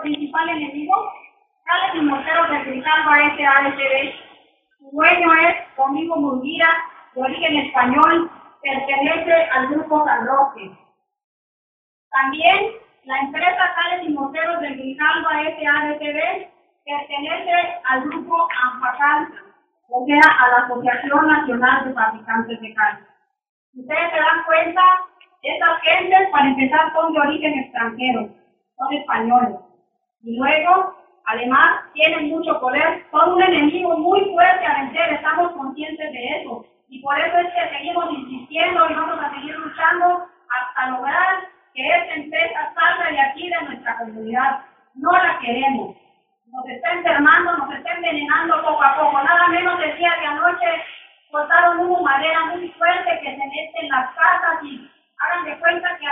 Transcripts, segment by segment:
principal enemigo? Tales y morteros del Grijalva SASB. Su dueño es Domingo Murguía, de origen español, pertenece al grupo San Roque. También la empresa Tales y Morteros del Grijalva SADCB pertenece al grupo AMPACAL, o sea, a la Asociación Nacional de Fabricantes de Cal. Ustedes se dan cuenta, estas gentes, para empezar, son de origen extranjero, son españoles. Y luego, además, tienen mucho poder, son un enemigo muy fuerte a vencer, estamos conscientes de eso. Y por eso es que seguimos insistiendo y vamos a seguir luchando hasta lograr que esta empresa salga de aquí, de nuestra comunidad. No la queremos. Nos está enfermando, nos está envenenando poco a poco. Nada menos el día de anoche cortaron una madera muy fuerte que se mete en las casas y hagan de cuenta que,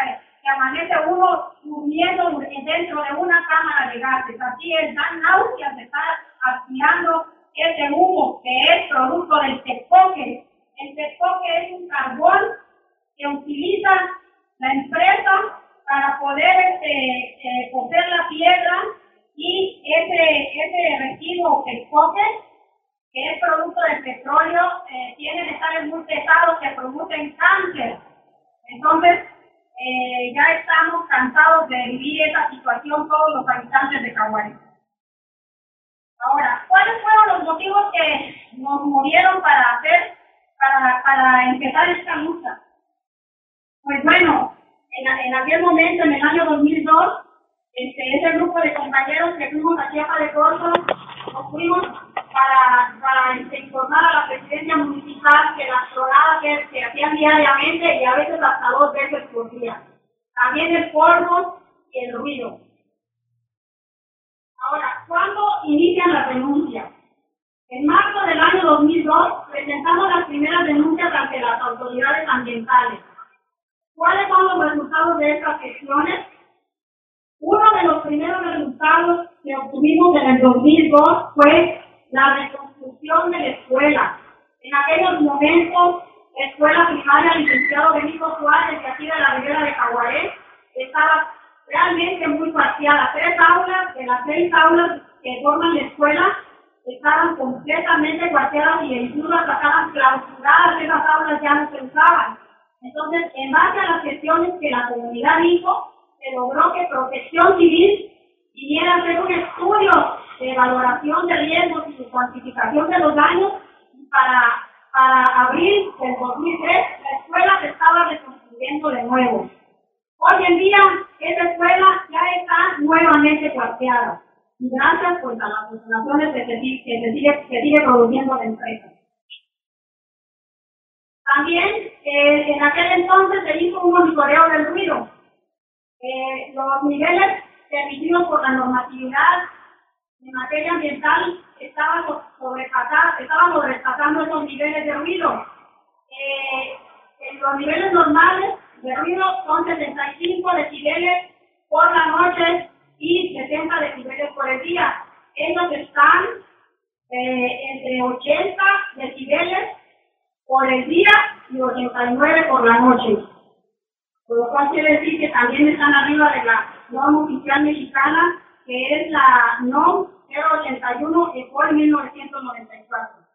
amanece uno durmiendo dentro de una cámara de gases. Así es, dan náuseas de estar aspirando ese humo que es producto del tecoque. El tecoque es un carbón que utiliza la empresa para poder este, eh, coger la tierra y ese, ese residuo tecoque que es producto del petróleo, eh, tiene metales muy pesados que producen cáncer. Entonces, ya estamos cansados de vivir esa situación todos los habitantes de Caguay. Ahora, ¿cuáles fueron los motivos que nos movieron para hacer, para, para empezar esta lucha? Pues bueno, en, en aquel momento, en el año 2002, este, ese grupo de compañeros que fuimos a Chiapas de Corzo, nos fuimos para, para este, informar a la presidencia municipal que las tronadas que se hacían diariamente y a veces hasta dos veces por día. También el polvo y el ruido. Ahora, ¿cuándo inician las denuncias? En marzo del año 2002 presentamos las primeras denuncias ante las autoridades ambientales. ¿Cuáles son los resultados de estas gestiones? Uno de los primeros resultados que obtuvimos en el 2002 fue la reconstrucción de la escuela. En aquellos momentos, la escuela primaria licenciado Benito Suárez, que aquí de la Ribera de Jaguaré, estaba realmente muy parciada. Tres aulas de las seis aulas que forman la escuela estaban completamente cuarteadas y incluso estaban clausuradas, esas aulas ya no se usaban. Entonces, en base a las gestiones que la comunidad hizo, se logró que Protección Civil viniera a hacer un estudio de valoración de riesgos y de cuantificación de los daños para, para abril del 2003 la escuela se estaba reconstruyendo de nuevo. Hoy en día esa escuela ya está nuevamente cuarteada y gracias a las instalaciones que se, sigue, que sigue produciendo la empresa. También eh, en aquel entonces se hizo un monitoreo del ruido. Eh, los niveles permitidos por la normatividad en materia ambiental estábamos sobrepasando, estábamos sobrepasando esos niveles de ruido. Eh, los niveles normales de ruido son 65 decibeles por la noche y 60 decibeles por el día. Ellos están eh, entre 80 decibeles por el día y 89 por la noche. Por lo cual quiere decir que también están arriba de la norma oficial mexicana, que es la NOM 081 por 1994.